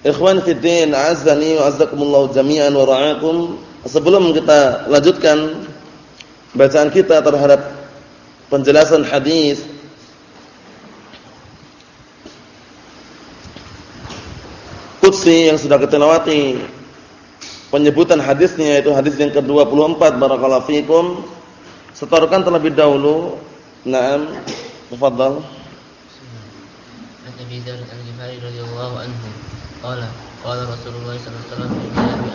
Ikhwan fiddin, azani wa azzakumullah jami'an wa ra'akum. Sebelum kita lanjutkan bacaan kita terhadap penjelasan hadis Qudsi yang sudah kita lewati penyebutan hadisnya itu hadis yang ke-24 barakallahu fikum. Setorkan terlebih dahulu. Naam, tafadhal. Nabi Dzar al-Ghifari radhiyallahu anhu قال قال رسول الله صلى الله عليه وسلم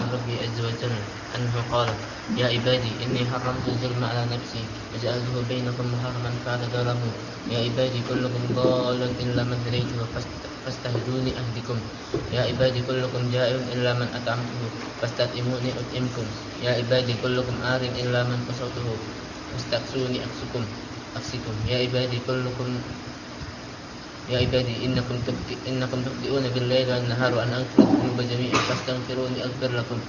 عن ربي عز وجل. أنه قال يا عبادي إني حرمت الظلم على نفسي وجعلته بينكم محرما فلا ظلموا يا عبادي كلكم ضال إلا من هديته فاستهدوني أهدكم. يا عبادي كلكم جائع إلا من أطعمته فاستطعموني أطعمكم. يا عبادي كلكم آر إلا من كسوته فاستكسوني أكسكم أكسكم يا عبادي كلكم يا عبادي إنكم إنكم تخطئون بالليل والنهار وأن أغفر الذنوب جميعا فاستغفروني أغفر لكم.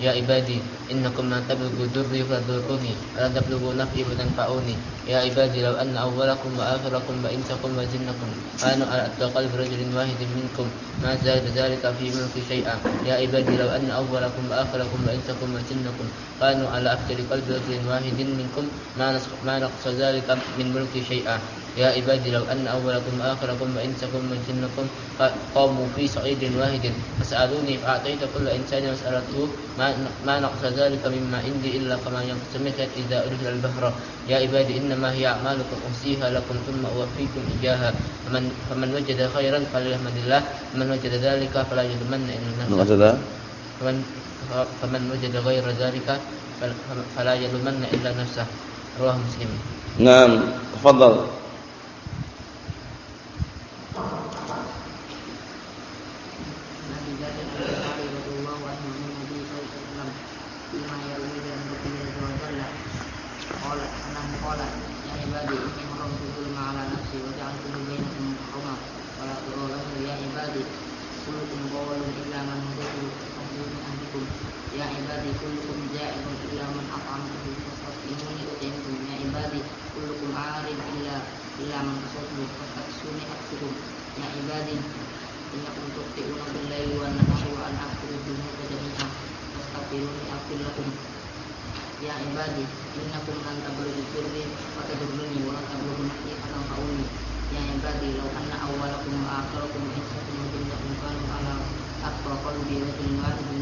يا عبادي إنكم لا تبلغوا ضري فضروني ولا تبلغوا نفعي فتنفعوني. يا عبادي لو أن أولكم وآخركم وإنسكم وجنكم. كانوا على قلب رجل واحد منكم؟ ما زاد ذلك في ملك شيئا. يا عبادي لو أن أولكم وآخركم وإنسكم وجنكم. كانوا على أفجر قلب رجل واحد منكم؟ ما نقص ذلك من ملك شيئا. يا عبادي لو أن أولكم وآخركم وإنسكم وجنكم قاموا في صعيد واحد فسألوني فأعطيت كل إنسان مسألته ما ما نقص ذلك مما عندي إلا كما ينقص المكت إذا أدخل البحر يا عبادي إنما هي أعمالكم أحصيها لكم ثم أوفيكم إياها فمن فمن وجد خيرا فليحمد الله ومن وجد ذلك فلا يلومن إلا نفسه فمن فمن وجد غير ذلك فلا يلومن إلا نفسه رواه مسلم نعم تفضل ibadi kulukum jaibun ila man akam kudu fakat imuni utin dunia ibadi kulukum arin ila ila man ya ibadi ila untuk tiuna billahi wa an akuru dunia kajamina fastafiruni akil lakum. Ya ibadi inna kum anta berdiri kurdi ya ibadi lau anna awalakum wa akarakum insatum kum kum kum kum kum kum kum kum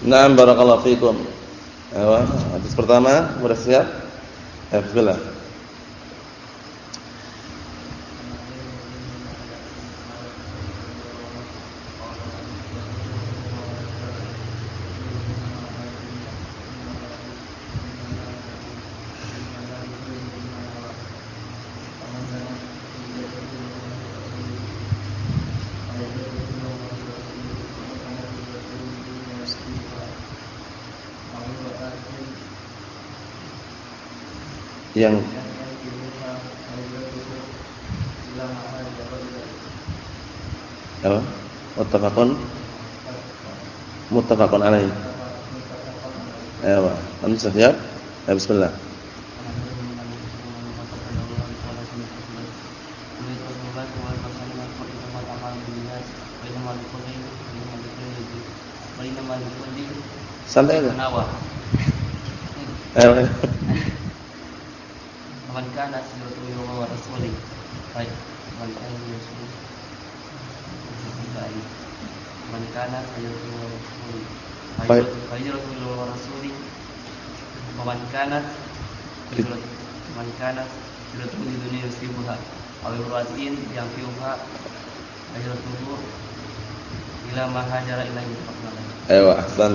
Naam barakallahu fikum. Ayo, hadis pertama, sudah siap? Ya. Yang apa? Muttafaqun muttafaqun alaih. Ayo, antum siap? Ya bismillah. Santai aja. Ayo. Hijratuhu ila Allah wa rasulih. Baik. Man kana hijratuhu baik. Man kana hijratuhu ila rasulih. Baik. Hijratuhu ila rasulih. Wa man kana man kana hijratuhu li dunya yusibuha aw imra'atin yanfi'uha hijratuhu ila ma hajara ilaihi faqala. Ayo, ahsan.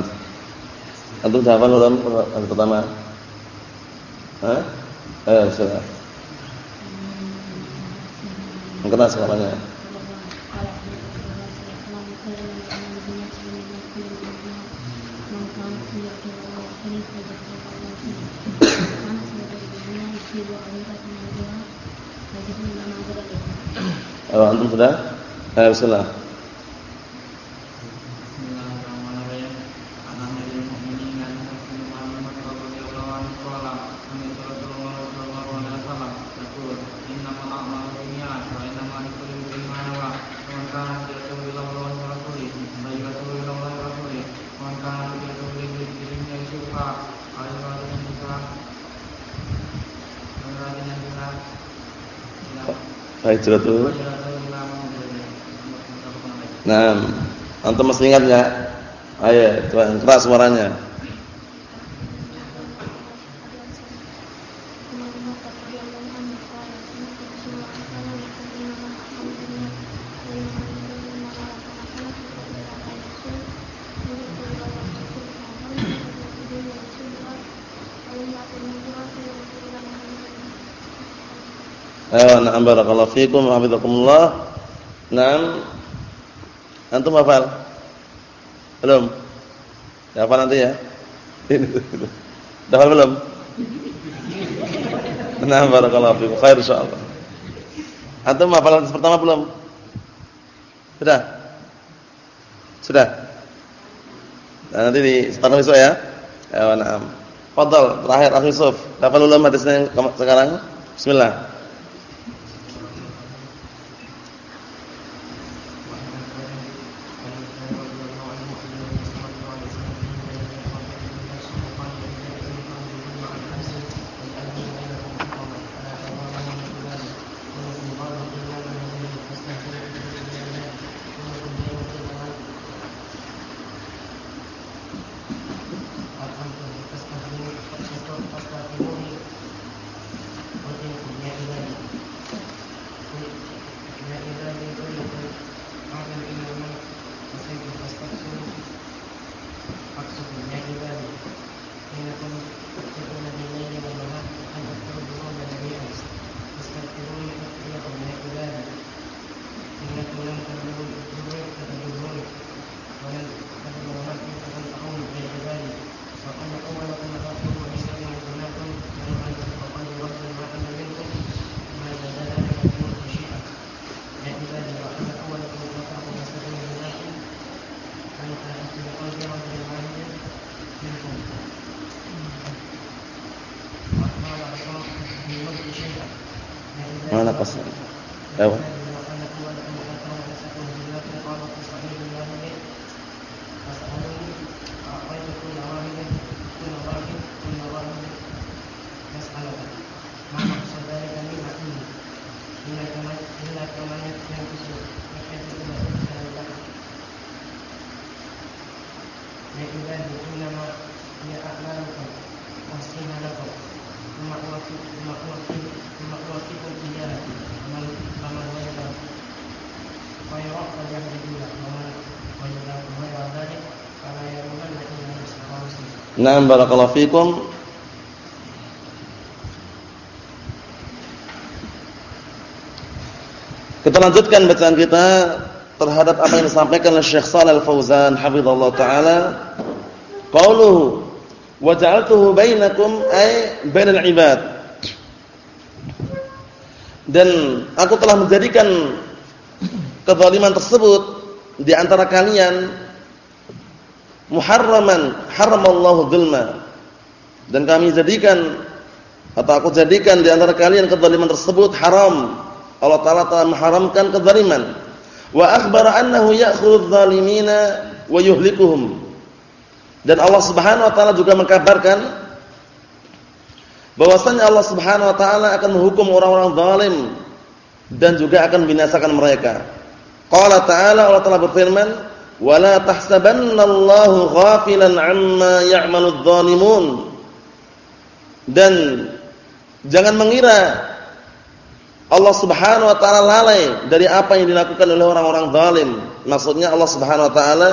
Antum yang pertama? Hah? Eh, sudah. Mengenal suaranya. Kalau antum? Eh, bismillah. Hijratu. Nah, antum masih ingat enggak? Ayo, coba keras suaranya. Na'am barakallahu fikum hafizakumullah. Naam. Antum hafal? Belum? Ya hafal nanti ya. Hafal belum? Na'am barakallahu fikum. Khair insyaallah. Antum hafal hadis pertama belum? Sudah? Sudah? Nah, nanti di setengah besok ya. Ayo, na'am. Fadal, terakhir Akhi Yusuf. Hafal ulum hadisnya sekarang? Bismillah. Naam barakallahu fikum Kita lanjutkan bacaan kita terhadap apa yang disampaikan oleh Syekh Shalal Al-Fauzan hafizallahu taala. Qauluhu wa ja'altuhu bainakum ay bainal ibad. Dan aku telah menjadikan kezaliman tersebut di antara kalian muharraman haramallahu dzulma. Dan kami jadikan atau aku jadikan di antara kalian kezaliman tersebut haram Allah Taala telah mengharamkan kezaliman. Wa akhbara annahu ya'khudhu adh-dhalimina wa yuhlikuhum. Dan Allah Subhanahu wa taala juga mengkabarkan bahwasanya Allah Subhanahu wa taala akan menghukum orang-orang zalim dan juga akan binasakan mereka. Qala ta'ala Allah Taala berfirman, "Wa la tahsabanallahu ghafilan 'amma ya'malu adh-dhalimun." Dan jangan mengira Allah Subhanahu wa taala lalai dari apa yang dilakukan oleh orang-orang zalim. Maksudnya Allah Subhanahu wa taala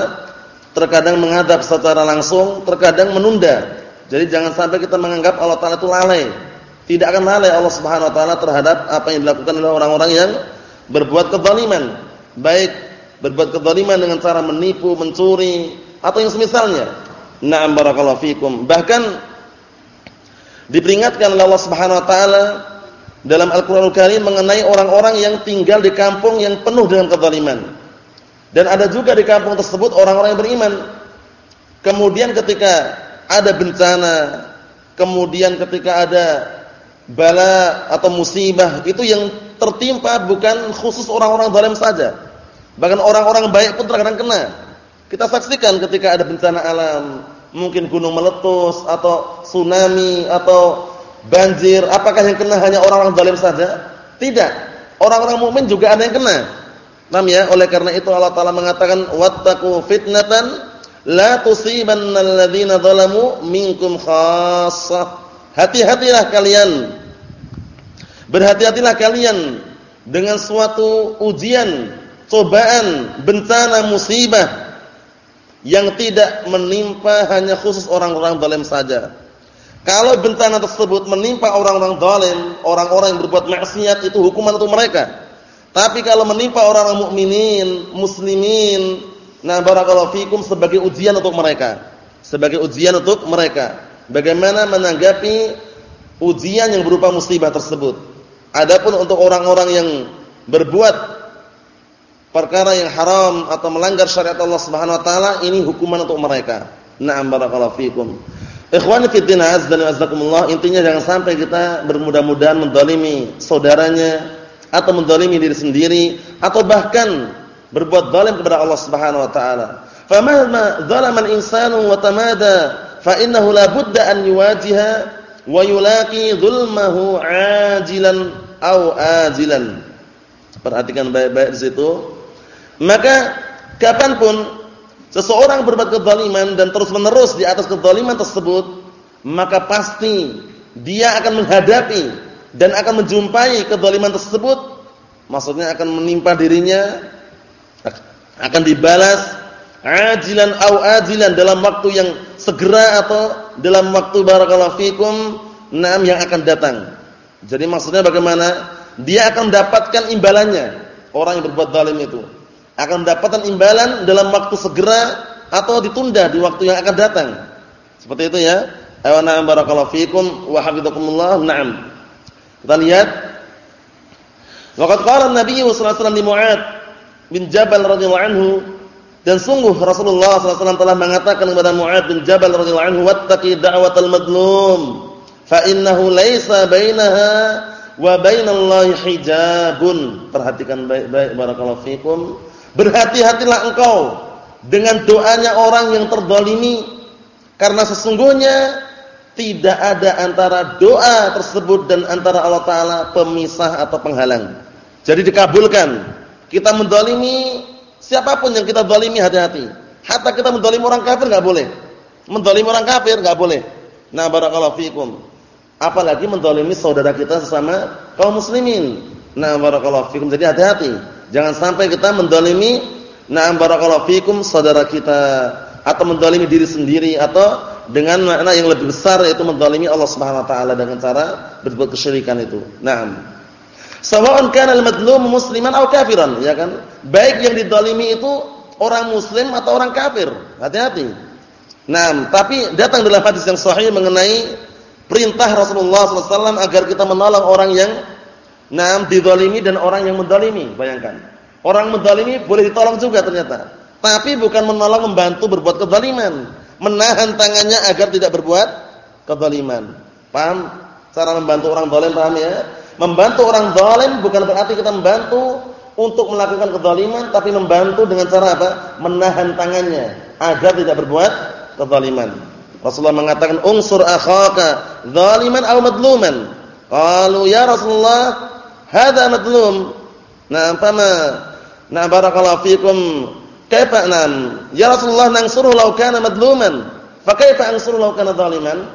terkadang menghadap secara langsung, terkadang menunda. Jadi jangan sampai kita menganggap Allah taala itu lalai. Tidak akan lalai Allah Subhanahu wa taala terhadap apa yang dilakukan oleh orang-orang yang berbuat kezaliman. Baik berbuat kezaliman dengan cara menipu, mencuri atau yang semisalnya. Na'am barakallahu fikum. Bahkan diperingatkan oleh Allah Subhanahu wa taala dalam Al-Qur'anul Karim mengenai orang-orang yang tinggal di kampung yang penuh dengan kezaliman. Dan ada juga di kampung tersebut orang-orang yang beriman. Kemudian ketika ada bencana, kemudian ketika ada bala atau musibah, itu yang tertimpa bukan khusus orang-orang zalim saja. Bahkan orang-orang baik pun terkadang kena. Kita saksikan ketika ada bencana alam, mungkin gunung meletus atau tsunami atau banjir, apakah yang kena hanya orang-orang zalim saja? Tidak. Orang-orang mukmin juga ada yang kena. Paham ya? Oleh karena itu Allah Taala mengatakan wattaqu fitnatan la tusibannal ladzina zalamu minkum khassah. Hati-hatilah kalian. Berhati-hatilah kalian dengan suatu ujian, cobaan, bencana, musibah yang tidak menimpa hanya khusus orang-orang zalim saja kalau bencana tersebut menimpa orang-orang zalim, orang-orang yang berbuat maksiat itu hukuman untuk mereka. Tapi kalau menimpa orang-orang mukminin, muslimin, nah barakallahu fikum sebagai ujian untuk mereka. Sebagai ujian untuk mereka. Bagaimana menanggapi ujian yang berupa musibah tersebut. Adapun untuk orang-orang yang berbuat perkara yang haram atau melanggar syariat Allah Subhanahu wa taala, ini hukuman untuk mereka. Na'am barakallahu fikum. Ikhwani fi din azza wa jazakumullah, intinya jangan sampai kita bermudah-mudahan mendolimi saudaranya atau mendolimi diri sendiri atau bahkan berbuat zalim kepada Allah Subhanahu wa taala. Famahma zalama al-insanu wa tamada fa innahu la budda an yuwajiha wa yulaqi dhulmahu ajilan aw ajilan. Perhatikan baik-baik di situ. Maka kapan pun seseorang berbuat kezaliman dan terus-menerus di atas kezaliman tersebut, maka pasti dia akan menghadapi dan akan menjumpai kezaliman tersebut, maksudnya akan menimpa dirinya akan dibalas ajilan au ajilan dalam waktu yang segera atau dalam waktu barakallahu fikum enam yang akan datang. Jadi maksudnya bagaimana? Dia akan mendapatkan imbalannya orang yang berbuat zalim itu akan mendapatkan imbalan dalam waktu segera atau ditunda di waktu yang akan datang. Seperti itu ya. Ayo na'am barakallahu fikum wa hafizakumullah. Na'am. Kita lihat. Waqad qala Nabi sallallahu alaihi wasallam li bin Jabal radhiyallahu anhu dan sungguh Rasulullah sallallahu alaihi wasallam telah mengatakan kepada Mu'ad bin Jabal radhiyallahu anhu wattaqi da'watal madlum fa innahu laisa bainaha wa bainallahi hijabun. Perhatikan baik-baik barakallahu fikum Berhati-hatilah engkau dengan doanya orang yang terdolimi. Karena sesungguhnya tidak ada antara doa tersebut dan antara Allah Ta'ala pemisah atau penghalang. Jadi dikabulkan. Kita mendolimi siapa pun yang kita dolimi hati-hati. Hatta kita mendolimi orang kafir nggak boleh. Mendolimi orang kafir nggak boleh. Nah, barakallahu fikum. Apalagi mendolimi saudara kita sesama kaum muslimin. Nah, barakallahu fikum. Jadi hati-hati. Jangan sampai kita mendolimi nah barakallahu fikum saudara kita atau mendolimi diri sendiri atau dengan makna yang lebih besar yaitu mendolimi Allah Subhanahu wa taala dengan cara berbuat kesyirikan itu. Naam. Sawa'un kana al-madlum musliman aw kafiran, ya kan? Baik yang didolimi itu orang muslim atau orang kafir. Hati-hati. Nah, tapi datang dalam hadis yang sahih mengenai perintah Rasulullah SAW agar kita menolong orang yang nah didolimi dan orang yang mendolimi. Bayangkan. Orang mendolimi boleh ditolong juga ternyata. Tapi bukan menolong membantu berbuat kezaliman. Menahan tangannya agar tidak berbuat kezaliman. Paham? Cara membantu orang dolim paham ya? Membantu orang dolim bukan berarti kita membantu untuk melakukan kezaliman tapi membantu dengan cara apa? Menahan tangannya agar tidak berbuat kezaliman. Rasulullah mengatakan unsur akhaka zaliman aw madluman. Qalu ya Rasulullah hadza madlum. Nah, fama Nah, barakallahu fikum. Kaifa nam? Ya Rasulullah nangsuruhu law kana madluman. Fa kaifa ansuruhu law kana zaliman?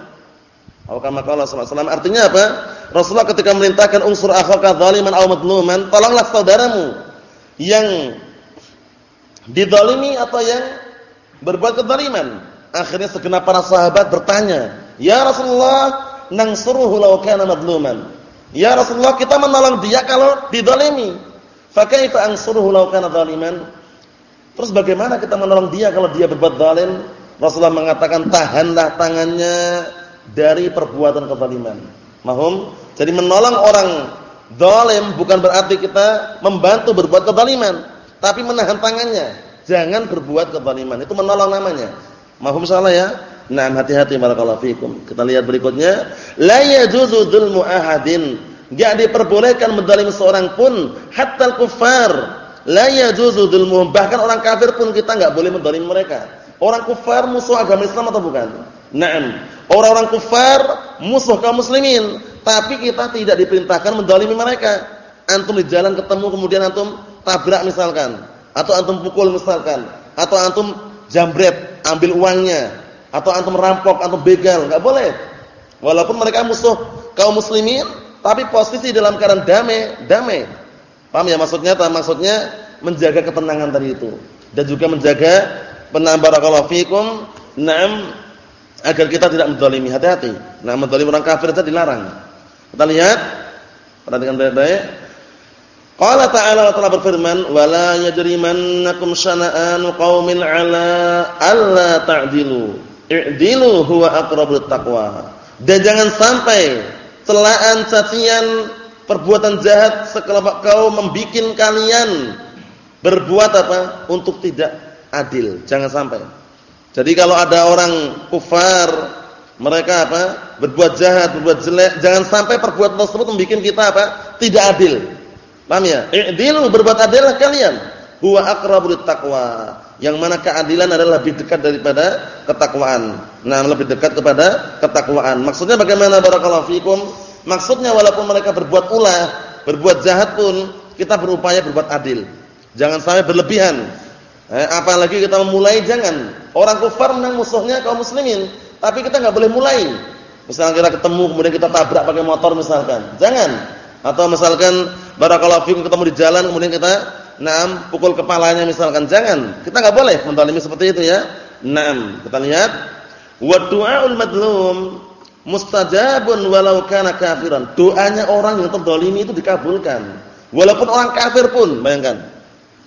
Atau kama qala sallallahu Artinya apa? Rasulullah ketika memerintahkan unsur akhaka zaliman aw madluman, tolonglah saudaramu yang dizalimi atau yang berbuat kezaliman. Akhirnya segenap para sahabat bertanya, "Ya Rasulullah, nangsuruhu law kana madluman." Ya Rasulullah, kita menolong dia kalau dizalimi. Fa kaifa ansuruhu law kana zaliman? Terus bagaimana kita menolong dia kalau dia berbuat zalim? Rasulullah mengatakan, "Tahanlah tangannya dari perbuatan kezaliman." Mahum? Jadi menolong orang zalim bukan berarti kita membantu berbuat kezaliman, tapi menahan tangannya. Jangan berbuat kezaliman. Itu menolong namanya. Mahum salah ya? Nah, hati-hati barakallahu fikum. Kita lihat berikutnya, la yajuzu dzulmu ahadin. Enggak diperbolehkan mendzalimi seorang pun, hatta al-kuffar. La yajuzu dzulmuhum. Bahkan orang kafir pun kita enggak boleh mendzalimi mereka. Orang kufar musuh agama Islam atau bukan? Naam. Orang-orang kufar musuh kaum muslimin, tapi kita tidak diperintahkan mendolimi mereka. Antum di jalan ketemu kemudian antum tabrak misalkan, atau antum pukul misalkan, atau antum jambret, ambil uangnya, atau antum merampok, antum begal, enggak boleh. Walaupun mereka musuh kaum muslimin, tapi posisi dalam keadaan damai, damai. Paham ya maksudnya? Maksudnya menjaga ketenangan tadi itu dan juga menjaga penambarakallahu fikum, na'am agar kita tidak menzalimi. Hati-hati. Nah, menzalimi orang kafir itu dilarang. Kita lihat, perhatikan baik-baik. Qala ta'ala ta'ala berfirman, "Wa la yajrimannakum syana'anu qaumin 'ala alla ta'dilu. I'dilu huwa aqrabut taqwa." Dan jangan sampai celaan cacian perbuatan jahat sekelompok kaum membikin kalian berbuat apa? Untuk tidak adil. Jangan sampai. Jadi kalau ada orang kufar, mereka apa? berbuat jahat, berbuat jelek, jangan sampai perbuatan tersebut membuat kita apa? tidak adil. Paham ya? I'dilu berbuat adillah kalian. Huwa aqrabut taqwa. Yang mana keadilan adalah lebih dekat daripada ketakwaan. Nah, lebih dekat kepada ketakwaan. Maksudnya bagaimana barakallahu fikum? Maksudnya walaupun mereka berbuat ulah, berbuat jahat pun kita berupaya berbuat adil. Jangan sampai berlebihan. Eh, apalagi kita memulai jangan. Orang kufar menang musuhnya kaum muslimin, tapi kita nggak boleh mulai. Misalnya kita ketemu kemudian kita tabrak pakai motor misalkan. Jangan. Atau misalkan barakallahu fikum ketemu di jalan kemudian kita naam pukul kepalanya misalkan. Jangan. Kita nggak boleh menzalimi seperti itu ya. Naam. Kita lihat wa du'aul madlum mustajabun walau kana kafiran. Doanya orang yang terzalimi itu dikabulkan. Walaupun orang kafir pun, bayangkan.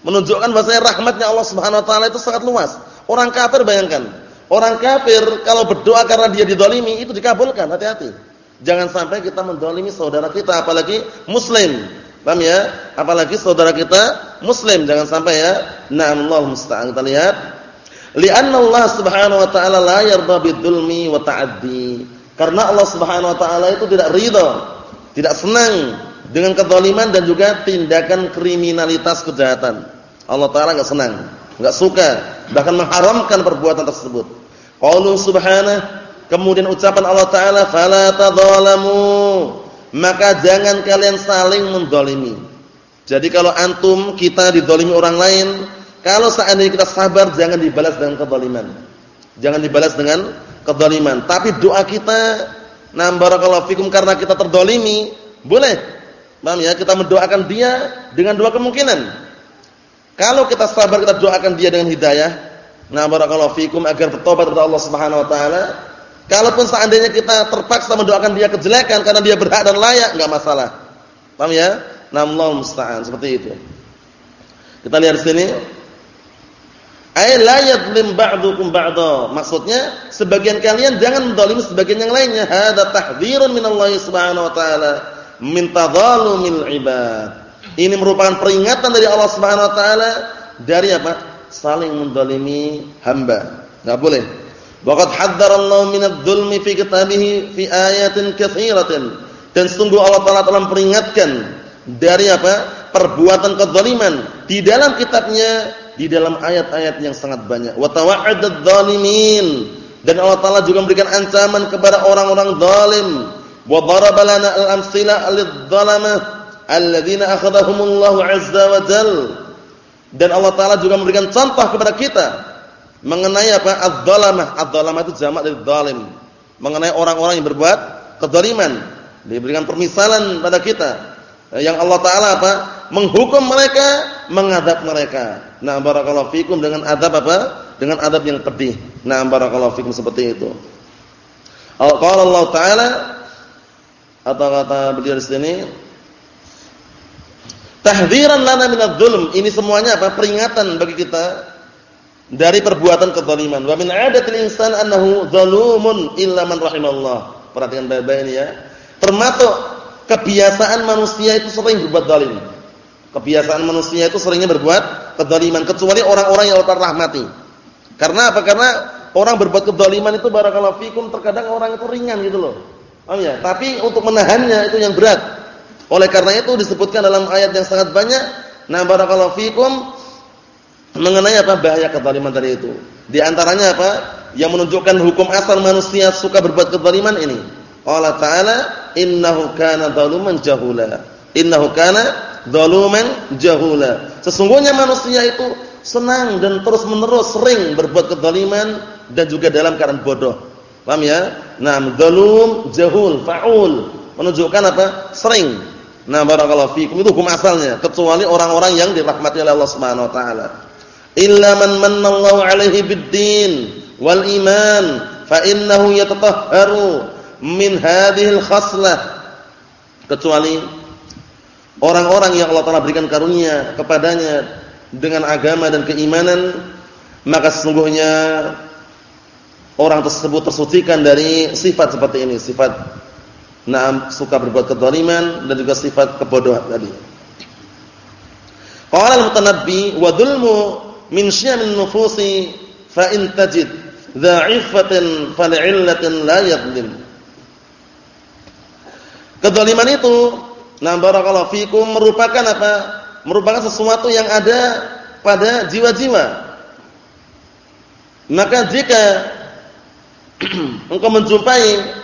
Menunjukkan bahwasanya rahmatnya Allah Subhanahu wa taala itu sangat luas. Orang kafir bayangkan. Orang kafir kalau berdoa karena dia didolimi itu dikabulkan. Hati-hati. Jangan sampai kita mendolimi saudara kita apalagi muslim. Paham ya? Apalagi saudara kita muslim jangan sampai ya. Na'amullah musta'an. Kita lihat. Li'anna Allah Subhanahu wa taala la yarda bidzulmi wa ta'addi. Karena Allah Subhanahu wa taala itu tidak ridha, tidak senang dengan kezaliman dan juga tindakan kriminalitas kejahatan. Allah taala enggak senang, enggak suka, bahkan mengharamkan perbuatan tersebut. Qaulu subhanahu, kemudian ucapan Allah taala, "Fala tadzalamu." Maka jangan kalian saling menzalimi. Jadi kalau antum kita dizalimi orang lain, kalau seandainya kita sabar jangan dibalas dengan kezaliman. Jangan dibalas dengan kezaliman. Tapi doa kita, nah barakallahu fikum karena kita terdolimi, boleh. Paham ya? Kita mendoakan dia dengan dua kemungkinan. Kalau kita sabar kita doakan dia dengan hidayah, nah barakallahu fikum agar bertobat kepada Allah Subhanahu wa taala. Kalaupun seandainya kita terpaksa mendoakan dia kejelekan karena dia berhak dan layak, enggak masalah. Paham ya? Namlul musta'an seperti itu. Kita lihat sini. Ay la yadlim ba'dukum ba'da. Maksudnya sebagian kalian jangan menzalimi sebagian yang lainnya. Hada tahdhirun minallahi subhanahu wa ta'ala min tadhalumil ibad. Ini merupakan peringatan dari Allah Subhanahu wa taala dari apa? Saling menzalimi hamba. Enggak boleh. Waqad haddarallahu minadh-dhulmi fi kitabihi fi ayatin katsiratin. Dan sungguh Allah Taala telah memperingatkan dari apa? perbuatan kezaliman di dalam kitabnya di dalam ayat-ayat yang sangat banyak. Wa tawa'adadz dzalimin dan Allah Taala juga memberikan ancaman kepada orang-orang zalim. Wa daraba lana al-amsila lidz-dzalamah alladzina akhadhahumullahu 'azza wa jal. Dan Allah Taala juga memberikan contoh kepada kita mengenai apa? adz-dzalamah. Adz-dzalamah itu jamak dari zalim. Mengenai orang-orang yang berbuat kezaliman. Diberikan permisalan pada kita. Yang Allah Taala apa? menghukum mereka, mengadab mereka. Nah, barakallahu fikum dengan adab apa? Dengan adab yang pedih. Nah, barakallahu fikum seperti itu. Qala Allah Ta'ala atau kata beliau di sini Tahdziran lana minadz-dzulm. Ini semuanya apa? Peringatan bagi kita dari perbuatan kezaliman. Wa min 'adatil insan annahu dzalumun illa man rahimallah. Perhatikan baik-baik ini ya. Termasuk kebiasaan manusia itu sering berbuat zalim. Kebiasaan manusia itu seringnya berbuat kezaliman kecuali orang-orang yang Allah rahmati. Karena apa? Karena orang berbuat kezaliman itu barakallahu fikum terkadang orang itu ringan gitu loh. Paham ya? Tapi untuk menahannya itu yang berat. Oleh karena itu disebutkan dalam ayat yang sangat banyak, nah barakallahu fikum mengenai apa bahaya kezaliman tadi itu. Di antaranya apa? Yang menunjukkan hukum asal manusia suka berbuat kezaliman ini. Allah Ta'ala innahu kana zaluman jahula. Innahu kana zaluman jahula. Sesungguhnya manusia itu senang dan terus-menerus sering berbuat kezaliman dan juga dalam keadaan bodoh. Paham ya? Nah, zalum, jahul, faul menunjukkan apa? Sering. Nah, barakallahu fikum itu hukum asalnya kecuali orang-orang yang dirahmati oleh Allah Subhanahu wa taala. Illa man manallahu alaihi bid-din wal iman fa innahu yatatahharu min hadhihi al-khaslah kecuali orang-orang yang Allah Taala berikan karunia kepadanya dengan agama dan keimanan maka sesungguhnya orang tersebut tersucikan dari sifat seperti ini sifat naam suka berbuat kedzaliman dan juga sifat kebodohan tadi. Qala al-mutanabbi wa dhulmu min syamin nufusi fa in tajid dha'ifatin fal'illatin la yadhlim kedzaliman itu Nah, barakallahu fikum merupakan apa? Merupakan sesuatu yang ada pada jiwa-jiwa. Maka jika engkau menjumpai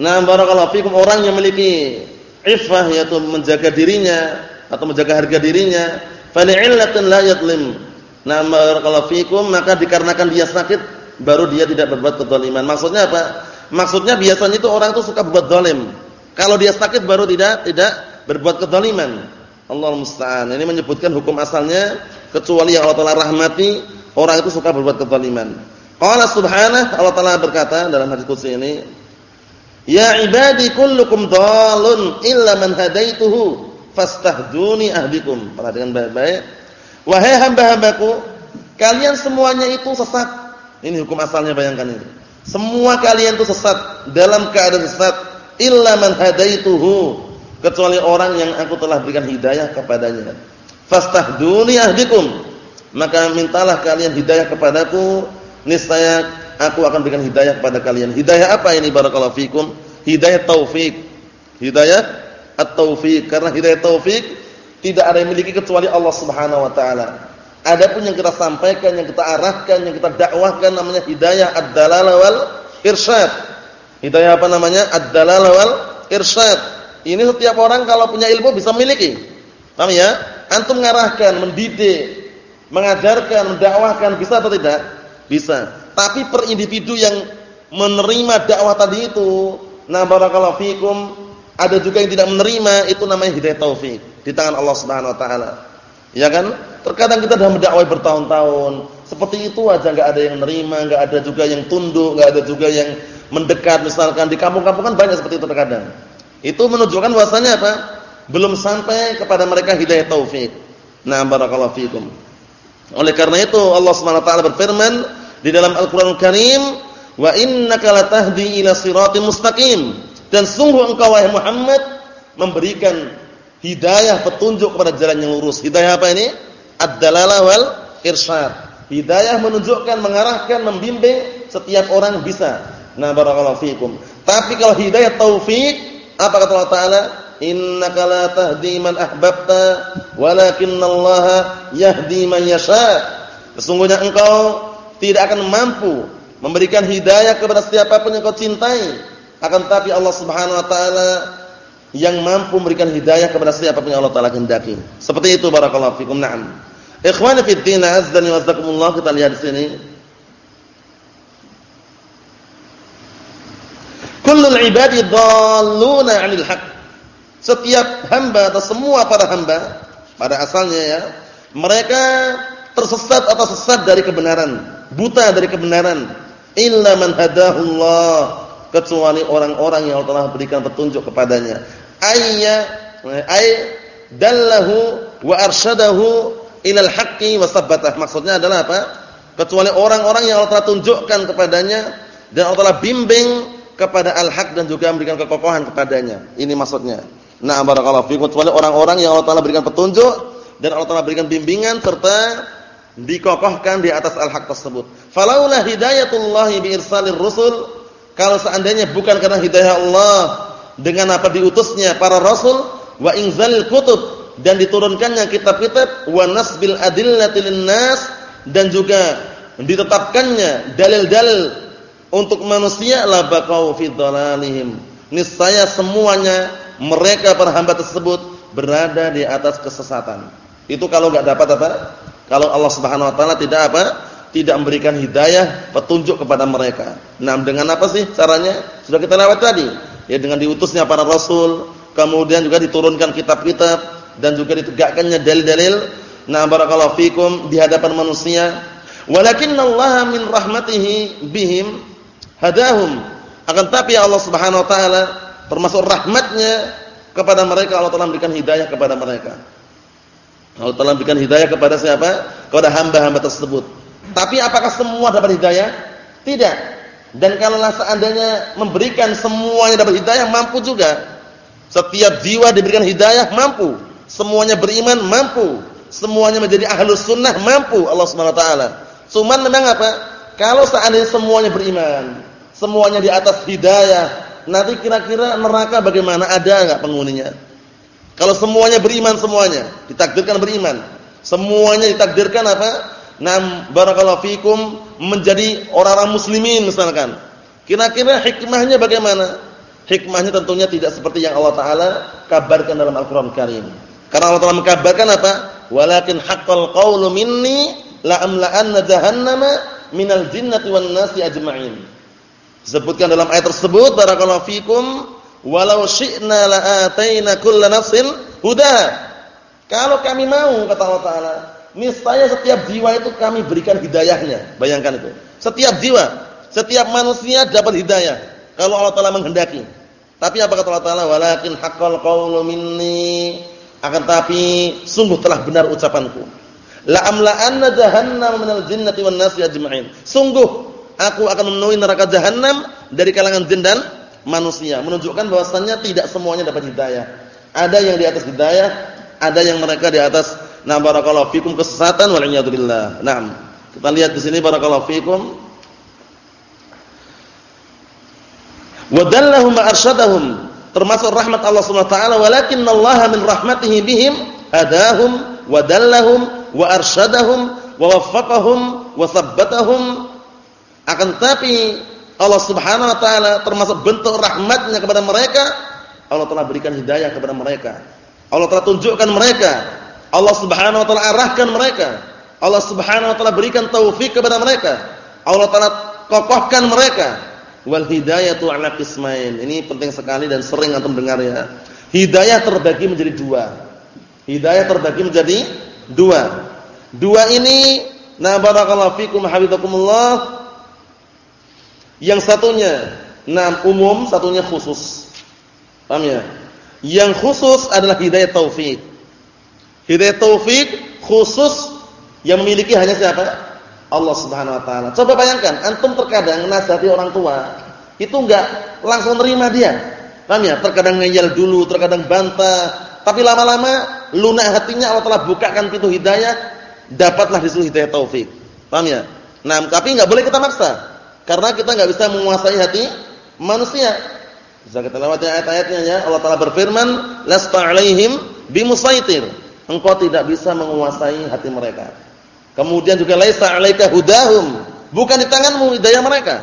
Nah, barakallahu fikum orang yang memiliki iffah yaitu menjaga dirinya atau menjaga harga dirinya, fali'illatin la yadlim. Nah, barakallahu fikum maka dikarenakan dia sakit baru dia tidak berbuat kezaliman. Maksudnya apa? Maksudnya biasanya itu orang itu suka berbuat zalim. Kalau dia sakit baru tidak tidak berbuat kezaliman. Allah musta'an. Ini menyebutkan hukum asalnya kecuali yang Allah Taala rahmati, orang itu suka berbuat kezaliman. Qala subhanahu Allah Taala berkata dalam hadis qudsi ini, "Ya ibadi kullukum dhalun illa man hadaituhu fastahduni ahdikum." Perhatikan baik-baik. Wahai hamba-hambaku, kalian semuanya itu sesat. Ini hukum asalnya bayangkan ini. Semua kalian itu sesat. Dalam keadaan sesat. Illa man hadaituhu. Kecuali orang yang aku telah berikan hidayah kepadanya. Fastahduni ahdikum. Maka mintalah kalian hidayah kepadaku. Niscaya aku akan berikan hidayah kepada kalian. Hidayah apa ini? Barakallahu fikum. Hidayah taufik. Hidayah at-taufik karena hidayah taufik tidak ada yang memiliki kecuali Allah Subhanahu wa taala adapun yang kita sampaikan yang kita arahkan yang kita dakwahkan namanya hidayah ad-dalalah wal irsyad Hidayah apa namanya? Ad-dalalah wal irsyad. Ini setiap orang kalau punya ilmu bisa memiliki. Paham ya? antum mengarahkan, mendidik, mengajarkan, mendakwahkan bisa atau tidak? Bisa. Tapi per individu yang menerima dakwah tadi itu, nah barakallahu fikum, ada juga yang tidak menerima, itu namanya hidayah taufik di tangan Allah Subhanahu wa taala. Ya kan? Terkadang kita sudah mendakwai bertahun-tahun, seperti itu aja enggak ada yang menerima, enggak ada juga yang tunduk, enggak ada juga yang mendekat misalkan di kampung-kampung kan banyak seperti itu terkadang. Itu menunjukkan bahwasanya apa? Belum sampai kepada mereka hidayah taufik. Nah, barakallahu fikum. Oleh karena itu Allah Subhanahu wa taala berfirman di dalam Al-Qur'anul Karim, "Wa innaka latahdi ila mustaqim." Dan sungguh engkau wahai Muhammad memberikan hidayah petunjuk kepada jalan yang lurus. Hidayah apa ini? Ad-dalalah wal irsyad. Hidayah menunjukkan, mengarahkan, membimbing setiap orang bisa. Nah, barakallahu fikum. Tapi kalau hidayah taufik, apa kata Allah Taala? innaka la tahdi man ahbabta walakinallaha yahdi man yasha sesungguhnya engkau tidak akan mampu memberikan hidayah kepada siapa pun yang kau cintai akan tapi Allah Subhanahu wa taala yang mampu memberikan hidayah kepada siapa pun yang Allah taala kehendaki. Seperti itu barakallahu fikum. Na'am. Ikhwani fid din azza wa jazakumullah kita lihat di sini. Kullul ibadi dhalluna 'anil haqq setiap hamba atau semua para hamba pada asalnya ya, mereka tersesat atau sesat dari kebenaran, buta dari kebenaran. Illa man hadahullah, kecuali orang-orang yang Allah telah berikan petunjuk kepadanya. Ayya ay dallahu wa arsyadahu ilal haqqi wa sabbatah. Maksudnya adalah apa? Kecuali orang-orang yang Allah telah tunjukkan kepadanya dan Allah telah bimbing kepada al-haq dan juga memberikan kekokohan kepadanya. Ini maksudnya. Nah, barakallahu fikum kecuali orang-orang yang Allah Taala berikan petunjuk dan Allah Taala berikan bimbingan serta dikokohkan di atas al-haq tersebut. Falaula hidayatullahi bi irsalir rusul, kalau seandainya bukan karena hidayah Allah dengan apa diutusnya para rasul wa inzalil kutub dan diturunkannya kitab-kitab wa nasbil adillati linnas dan juga ditetapkannya dalil-dalil untuk manusia la baqau fi dhalalihim. Niscaya semuanya mereka para hamba tersebut berada di atas kesesatan. Itu kalau enggak dapat apa? Kalau Allah Subhanahu wa taala tidak apa? Tidak memberikan hidayah, petunjuk kepada mereka. Nah, dengan apa sih caranya? Sudah kita lewat tadi. Ya dengan diutusnya para rasul, kemudian juga diturunkan kitab-kitab dan juga ditegakkannya dalil-dalil. Nah, barakallahu fikum di hadapan manusia. Walakinallaha min rahmatihi bihim hadahum. Akan tapi Allah Subhanahu wa taala termasuk rahmatnya kepada mereka Allah telah memberikan hidayah kepada mereka. Allah telah memberikan hidayah kepada siapa? Kepada hamba-hamba tersebut. Tapi apakah semua dapat hidayah? Tidak. Dan kalaulah seandainya memberikan semuanya dapat hidayah, mampu juga. Setiap jiwa diberikan hidayah, mampu. Semuanya beriman, mampu. Semuanya menjadi ahlus sunnah, mampu Allah Subhanahu wa taala. Cuman memang apa? Kalau seandainya semuanya beriman, semuanya di atas hidayah, nanti kira-kira neraka bagaimana? Ada enggak penghuninya? Kalau semuanya beriman semuanya, ditakdirkan beriman. Semuanya ditakdirkan apa? Nam barakallahu fikum menjadi orang-orang muslimin misalkan. Kira-kira hikmahnya bagaimana? Hikmahnya tentunya tidak seperti yang Allah taala kabarkan dalam Al-Qur'an Karim. Karena Allah telah mengkabarkan apa? Walakin haqqal qawlu minni la amla'anna jahannama minal jinnati wan nasi ajma'in. Disebutkan dalam ayat tersebut barakallahu fikum walau syi'na la'ataina kulla nafsin huda. Kalau kami mau kata Allah taala, niscaya setiap jiwa itu kami berikan hidayahnya. Bayangkan itu. Setiap jiwa, setiap manusia dapat hidayah kalau Allah taala menghendaki. Tapi apa kata Allah taala? Walakin haqqal qawlu minni. Akan tapi sungguh telah benar ucapanku. La amla'anna jahannam minal jinnati wan nasi ajma'in. Sungguh aku akan memenuhi neraka jahanam dari kalangan jin dan manusia. Menunjukkan bahwasannya tidak semuanya dapat hidayah. Ada yang di atas hidayah, ada yang mereka di atas na barakallahu fikum kesesatan wal iyad. Naam. Kita lihat di sini barakallahu fikum. Wa dallahum arsyadahum termasuk rahmat Allah Subhanahu wa taala walakinallaha min rahmatihi bihim hadahum wa dallahum wa arsyadahum wa waffaqahum wa thabbatahum akan tapi Allah Subhanahu wa taala termasuk bentuk rahmatnya kepada mereka, Allah telah berikan hidayah kepada mereka. Allah telah tunjukkan mereka Allah Subhanahu wa taala arahkan mereka. Allah Subhanahu wa taala berikan taufik kepada mereka. Allah taala kokohkan mereka. Wal hidayatu ala qismain. Ini penting sekali dan sering antum dengar ya. Hidayah terbagi menjadi dua. Hidayah terbagi menjadi dua. Dua ini na barakallahu fikum hafizakumullah. Yang satunya nah umum, satunya khusus. Paham ya? Yang khusus adalah hidayah taufik. Hidayah taufik khusus yang memiliki hanya siapa? Allah Subhanahu wa taala. Coba bayangkan, antum terkadang nasihati orang tua, itu enggak langsung terima dia. Paham ya? Terkadang ngeyel dulu, terkadang bantah, tapi lama-lama lunak hatinya Allah telah bukakan pintu hidayah, dapatlah disuruh hidayah taufik. Paham ya? Nah, tapi enggak boleh kita maksa. Karena kita enggak bisa menguasai hati manusia. Bisa kita lewati ayat-ayatnya ya. Allah Taala berfirman, "Lasta 'alaihim bimusaitir." Engkau tidak bisa menguasai hati mereka. Kemudian juga laisa 'alaika hudahum. Bukan di tanganmu hidayah mereka.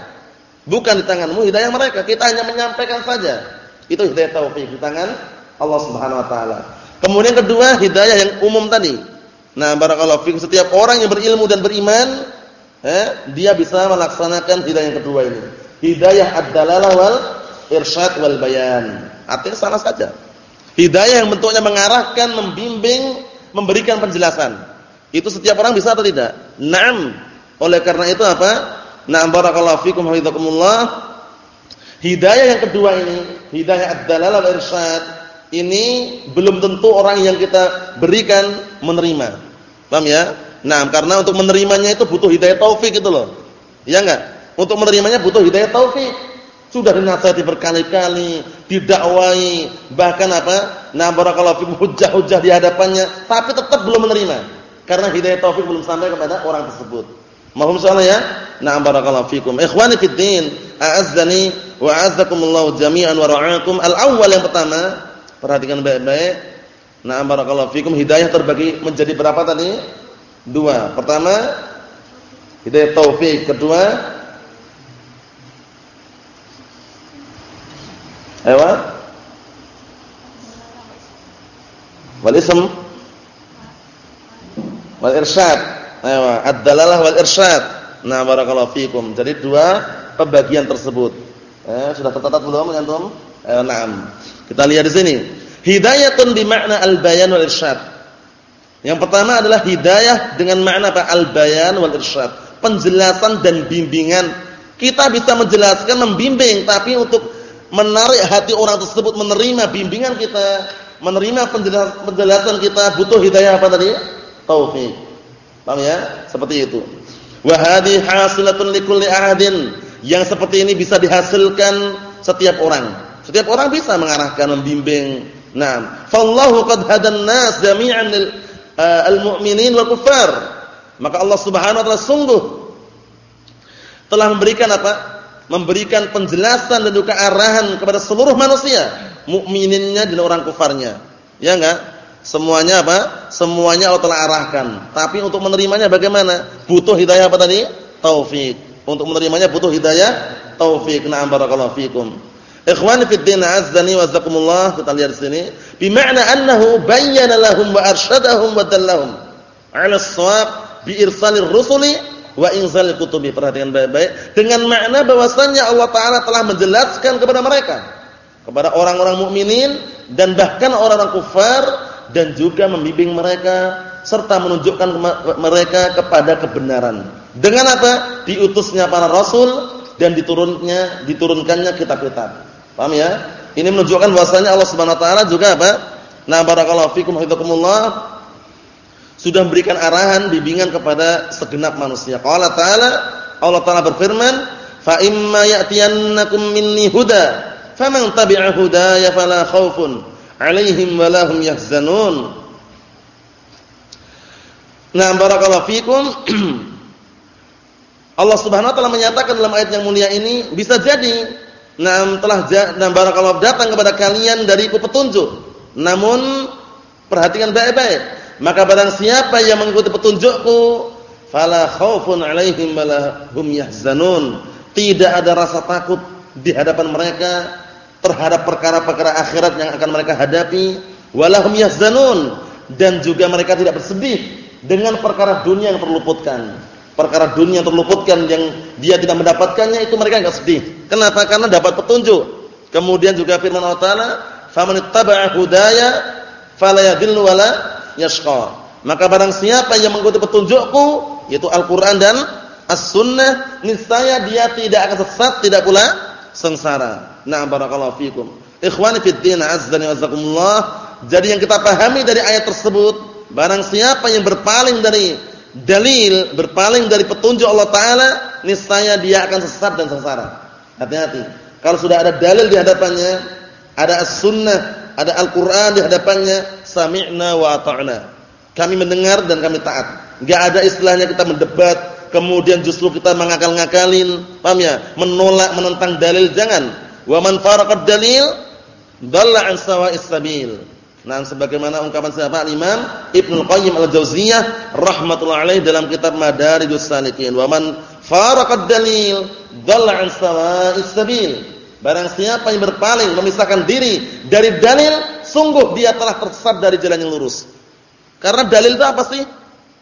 Bukan di tanganmu hidayah mereka. Kita hanya menyampaikan saja. Itu hidayah taufik di tangan Allah Subhanahu wa taala. Kemudian kedua, hidayah yang umum tadi. Nah, barakallahu fikum setiap orang yang berilmu dan beriman, eh, dia bisa melaksanakan hidayah yang kedua ini. Hidayah ad-dalalah wal irsyad wal bayan. Artinya sama saja. Hidayah yang bentuknya mengarahkan, membimbing, memberikan penjelasan. Itu setiap orang bisa atau tidak? Naam. Oleh karena itu apa? Na'am barakallahu fikum hafizakumullah. Hidayah yang kedua ini, hidayah ad-dalalah irsyad, ini belum tentu orang yang kita berikan menerima. Paham ya? Nah, karena untuk menerimanya itu butuh hidayah taufik gitu loh. Ya enggak? Untuk menerimanya butuh hidayah taufik. Sudah dinasihati berkali-kali, didakwai, bahkan apa? Nah, barakallahu fikum hujjah-hujjah di hadapannya, tapi tetap belum menerima. Karena hidayah taufik belum sampai kepada orang tersebut. Mohon salah ya? Na'am barakallahu fikum. Ikhwani fid din, a'azzani wa a'azzakumullahu jami'an wa ra'akum. Al-awwal yang pertama, perhatikan baik-baik. Na'am barakallahu fikum. Hidayah terbagi menjadi berapa tadi? Dua. Pertama, hidayah taufik. Kedua, Ayo. Wal ism wal irsyad. Ayo, ad-dalalah wal irsyad. Nah, barakallahu fikum. Jadi dua pembagian tersebut. Eh, sudah tercatat belum antum? Ayo, na'am. Kita lihat di sini. Hidayatun bi makna al-bayan wal irsyad. Yang pertama adalah hidayah dengan makna apa? Al-bayan wal irsyad. Penjelasan dan bimbingan. Kita bisa menjelaskan, membimbing, tapi untuk menarik hati orang tersebut menerima bimbingan kita, menerima penjelasan kita, butuh hidayah apa tadi? Taufik. Paham ya? Seperti itu. Wa hadhi hasilatun likulli ahadin. Yang seperti ini bisa dihasilkan setiap orang. Setiap orang bisa mengarahkan, membimbing. Nah, fallahu qad hadan nas jami'an uh, al-mu'minin wal kuffar. Maka Allah Subhanahu wa taala sungguh telah memberikan apa? Memberikan penjelasan dan juga arahan kepada seluruh manusia, mukmininnya dan orang kufarnya. Ya enggak? Semuanya apa? Semuanya Allah telah arahkan. Tapi untuk menerimanya bagaimana? Butuh hidayah apa tadi? Taufik. Untuk menerimanya butuh hidayah taufik. Na'am barakallahu fikum. Ikhwani fid din azzani wa zakumullah kita lihat di sini bima'na annahu bayyana lahum wa arsyadahum wa dallahum 'ala as-shawab bi irsalir rusuli wa inzal kutubi perhatikan baik-baik dengan makna bahwasanya Allah taala telah menjelaskan kepada mereka kepada orang-orang mukminin dan bahkan orang-orang kufar dan juga membimbing mereka serta menunjukkan mereka kepada kebenaran. Dengan apa? Diutusnya para rasul dan diturunnya diturunkannya kitab-kitab. Paham ya? Ini menunjukkan bahwasanya Allah Subhanahu wa taala juga apa? Nah barakallahu fikum hafizakumullah sudah memberikan arahan bimbingan kepada segenap manusia. Qala ta'ala Allah Ta'ala berfirman, "Fa imma ya'tiyannakum minni huda, faman tabi'a hudaya fala khaufun 'alaihim wa lahum yahzanun." Nah, barakallahu fikum. Allah Subhanahu wa taala menyatakan dalam ayat yang mulia ini bisa jadi nah telah nah barakallahu datang kepada kalian dariku petunjuk. Namun perhatikan baik-baik maka barang siapa yang mengikuti petunjukku, fala khaufun 'alaihim wala hum yahzanun. Tidak ada rasa takut di hadapan mereka terhadap perkara-perkara akhirat yang akan mereka hadapi, wala hum yahzanun dan juga mereka tidak bersedih dengan perkara dunia yang terluputkan. Perkara dunia yang terluputkan yang dia tidak mendapatkannya itu mereka enggak sedih. Kenapa? Karena dapat petunjuk. Kemudian juga firman Allah Taala, "Faman ittaba'a hudaya fala yadhillu wala yashqa." Maka barang siapa yang mengikuti petunjukku, yaitu Al-Qur'an dan As-Sunnah, niscaya dia tidak akan sesat, tidak pula sengsara. Nah, barakallahu fikum. Ikhwani fid din, azza. Jadi yang kita pahami dari ayat tersebut, barang siapa yang berpaling dari dalil, berpaling dari petunjuk Allah taala, niscaya dia akan sesat dan sengsara. Hati-hati. Kalau sudah ada dalil di hadapannya, ada as-sunnah, ada Al-Qur'an di hadapannya, sami'na wa ata'na. Kami mendengar dan kami taat. Enggak ada istilahnya kita mendebat, kemudian justru kita mengakal-ngakalin, paham ya? Menolak, menentang dalil jangan. Wa man faraqad dalil dalla an sawa'is sabil. Nah, sebagaimana ungkapan siapa Imam Ibnu Qayyim Al-Jauziyah rahimatullah alaih dalam kitab Madarijus Salikin, "Wa man faraqad dalil dalla an sawa'is sabil." Barang siapa yang berpaling memisahkan diri dari dalil, sungguh dia telah tersesat dari jalan yang lurus. Karena dalil itu apa sih?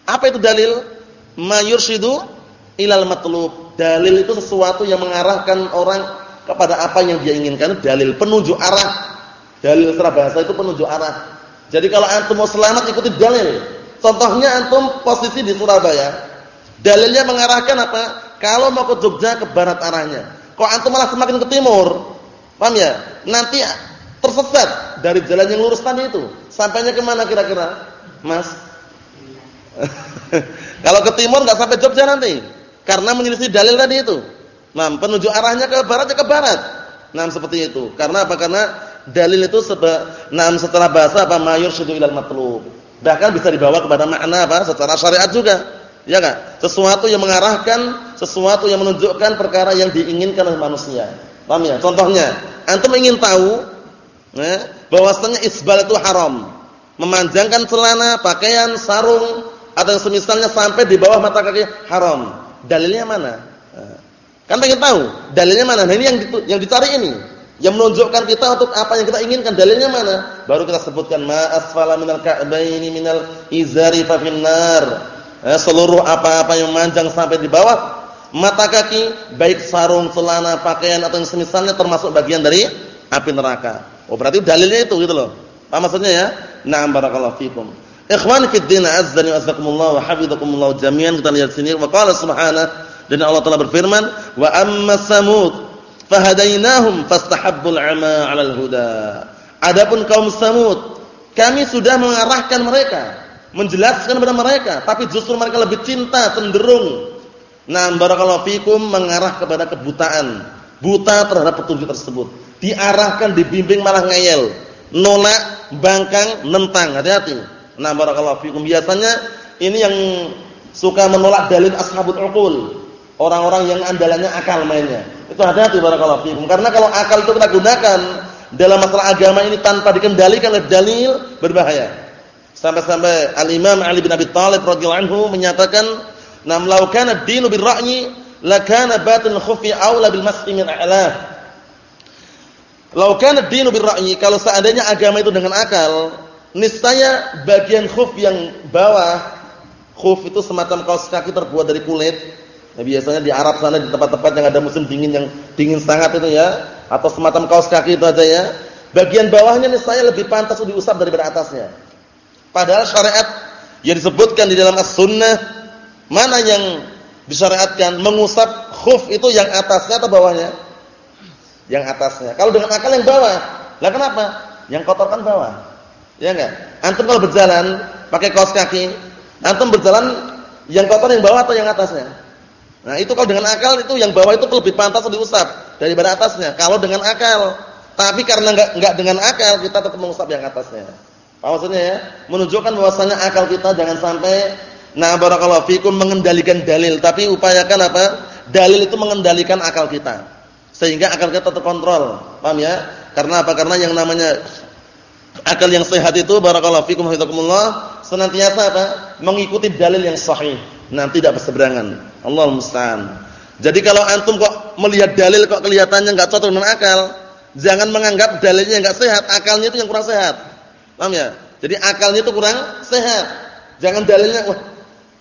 Apa itu dalil? Ma yurshidu ilal matlub. Dalil itu sesuatu yang mengarahkan orang kepada apa yang dia inginkan. Dalil penunjuk arah Dalil secara bahasa itu penunjuk arah. Jadi kalau antum mau selamat ikuti dalil. Contohnya antum posisi di Surabaya. Dalilnya mengarahkan apa? Kalau mau ke Jogja ke barat arahnya. Kok antum malah semakin ke timur? Paham ya? Nanti tersesat dari jalan yang lurus tadi itu. Sampainya ke mana kira-kira? Mas? kalau ke timur nggak sampai Jogja nanti. Karena menyelisih dalil tadi itu. Nah, penunjuk arahnya ke barat ya ke barat. Nah, seperti itu. Karena apa? Karena dalil itu seba, nah setelah bahasa apa mayur syudu ilal matlub. Bahkan bisa dibawa kepada makna apa? Secara syariat juga. Ya enggak? Sesuatu yang mengarahkan, sesuatu yang menunjukkan perkara yang diinginkan oleh manusia. Paham ya? Contohnya, antum ingin tahu ya, bahwasanya isbal itu haram. Memanjangkan celana, pakaian, sarung atau yang semisalnya sampai di bawah mata kaki haram. Dalilnya mana? Nah, kan pengen tahu, dalilnya mana? Nah, ini yang yang dicari ini yang menunjukkan kita untuk apa yang kita inginkan dalilnya mana baru kita sebutkan ma asfala minal ka'baini minal izari fa finnar eh, seluruh apa-apa yang manjang sampai di bawah mata kaki baik sarung celana pakaian atau yang semisalnya termasuk bagian dari api neraka. Oh berarti dalilnya itu gitu loh. Apa maksudnya ya? Na'am barakallahu fikum. Ikhwan fi din azzani wa azzakumullah wa hafizakumullah jami'an. Kita lihat sini wa qala subhanahu dan Allah telah berfirman wa amma samud fahadainahum fastahabbul 'ama 'alal huda. Adapun kaum Samud, kami sudah mengarahkan mereka, menjelaskan kepada mereka, tapi justru mereka lebih cinta cenderung nah barakallahu fikum mengarah kepada kebutaan, buta terhadap petunjuk tersebut. Diarahkan, dibimbing malah ngeyel, nolak, bangkang, nentang. Hati-hati. Nah barakallahu fikum biasanya ini yang suka menolak dalil ashabul uqul. Orang-orang yang andalannya akal mainnya. Itu hati-hati barakallahu fikum. Karena kalau akal itu kita gunakan dalam masalah agama ini tanpa dikendalikan oleh dalil berbahaya. Sampai-sampai Al-Imam Ali bin Abi Thalib radhiyallahu anhu menyatakan, "Nam law kana ad-dinu bir-ra'yi lakana batil khufi aula bil mas'i min a'la." Law kana ad-dinu bir-ra'yi, kalau seandainya agama itu dengan akal, niscaya bagian khuf yang bawah, khuf itu semacam kaos kaki terbuat dari kulit, Nah, biasanya di Arab sana di tempat-tempat yang ada musim dingin yang dingin sangat itu ya, atau semacam kaos kaki itu aja ya. Bagian bawahnya nih saya lebih pantas diusap daripada atasnya. Padahal syariat yang disebutkan di dalam as-sunnah mana yang disyariatkan mengusap khuf itu yang atasnya atau bawahnya? Yang atasnya. Kalau dengan akal yang bawah. Lah kenapa? Yang kotor kan bawah. Ya enggak? Antum kalau berjalan pakai kaos kaki, antum berjalan yang kotor yang bawah atau yang atasnya? Nah, itu kalau dengan akal itu yang bawah itu lebih pantas diusap daripada atasnya. Kalau dengan akal. Tapi karena enggak enggak dengan akal, kita tetap mengusap yang atasnya. Maksudnya ya? Menunjukkan bahwasanya akal kita jangan sampai nah barakallahu fikum mengendalikan dalil, tapi upayakan apa? Dalil itu mengendalikan akal kita. Sehingga akal kita terkontrol. Paham ya? Karena apa? Karena yang namanya akal yang sehat itu barakallahu fikum hafizakumullah senantiasa apa? Mengikuti dalil yang sahih. Nah, tidak berseberangan. Allah musta'an. Jadi kalau antum kok melihat dalil kok kelihatannya enggak cocok dengan akal, jangan menganggap dalilnya enggak sehat, akalnya itu yang kurang sehat. Paham ya? Jadi akalnya itu kurang sehat. Jangan dalilnya wah,